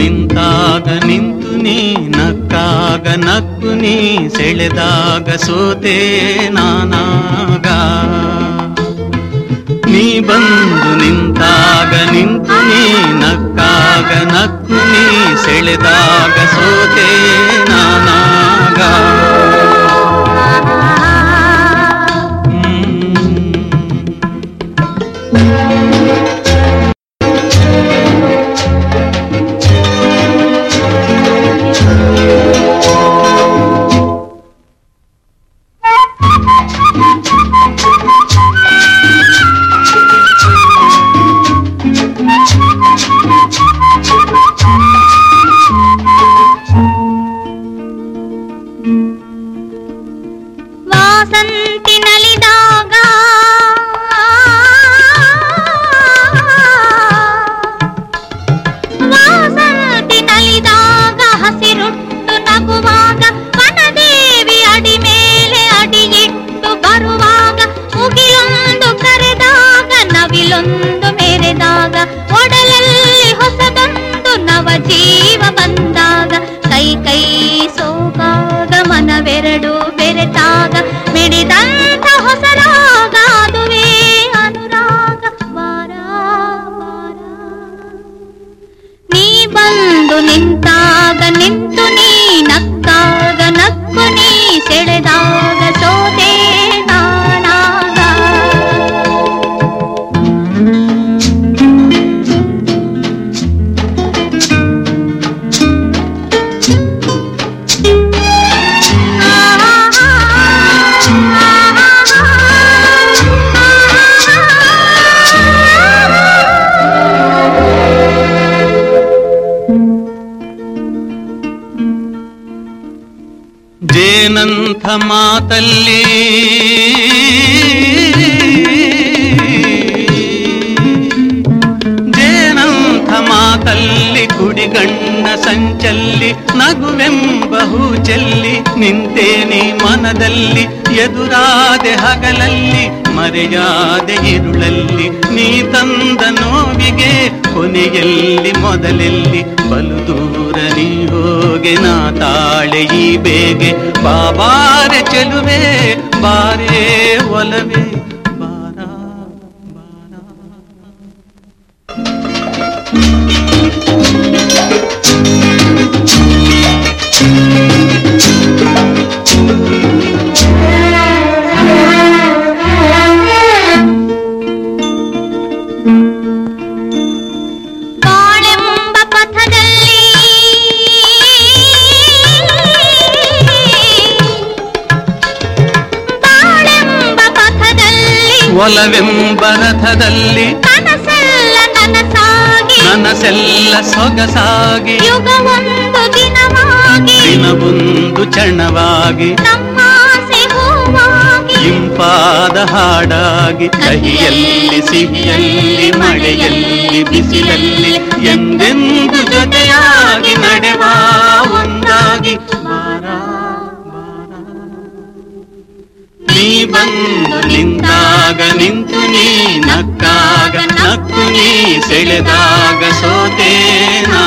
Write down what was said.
ನಿಂತಾಗ ನಿಂತು ನೀ ನಕ್ಕಾಗ ನಕ್ಕು ನೀ ಸೆಳೆದಾಗ ಸೋತೆ ನಾನಾಗ ನೀ ಬಂದು ನಿಂತಾಗ ನಿಂತು ನೀ ನಕ್ಕಾಗ ನಕ್ಕು ನೀ ಸೆಳೆದಾಗ ಸೋತೆ ವಾಸಂತಿ ಜೇನಂಥ ಮಾತಲ್ಲಿ. ಜೇನಂಥ ಮಾತಲ್ಲಿ ಕುಡಿಗಣ್ಣ ಸಂಚಲ್ಲಿ ನಗುವೆಂಬಹು ಚೆಲ್ಲಿ ನಿಂತೇನಿ ಮನದಲ್ಲಿ, ಎದುರಾದೆ ಹಗಲಲ್ಲಿ, ಮರೆಯಾದೆ ಇರುಳಲ್ಲಿ, ನೀ ತಂದ ನೋವಿಗೆ ಕೊನೆಯಲ್ಲಿ ಮೊದಲೆಲ್ಲಿ ಬಲು ದೂರ ನೀ ಹೋಗೆ ನಾ ತಾಳೆ ಈ ಬೇಗೆ. ಬಾಬಾರೆ ಚೆಲುವೆ ಬಾರೇ ಒಲವೇ. ಒಲವೆಂಬ ರಥದಲ್ಲಿ ಕನಸೆಲ್ಲ ನನಸಾಗಿ ನನಸೆಲ್ಲ ಸೊಗಸಾಗಿ ಯುಗವೊಂದು ದಿನವಾಗಿ ದಿನವೊಂದು ಚಣವಾಗಿ ಇಂಪಾದ ಹಾಡಾಗಿ ಕಹಿಯಲ್ಲಿ ಸಿಹಿಯಲ್ಲಿ ಮಳೆಯಲ್ಲಿ ಬಿಸಿಲಲ್ಲಿ ಎಂದೆಂದು ಜೊತೆಯಾಗಿ ನೀ ಬಂದು ನಿಂತಾಗ ನಿಂತು ನೀ ನಕ್ಕಾಗ ನಕ್ಕು ನೀ ಸೆಳೆದಾಗ ಸೋತೇನಾ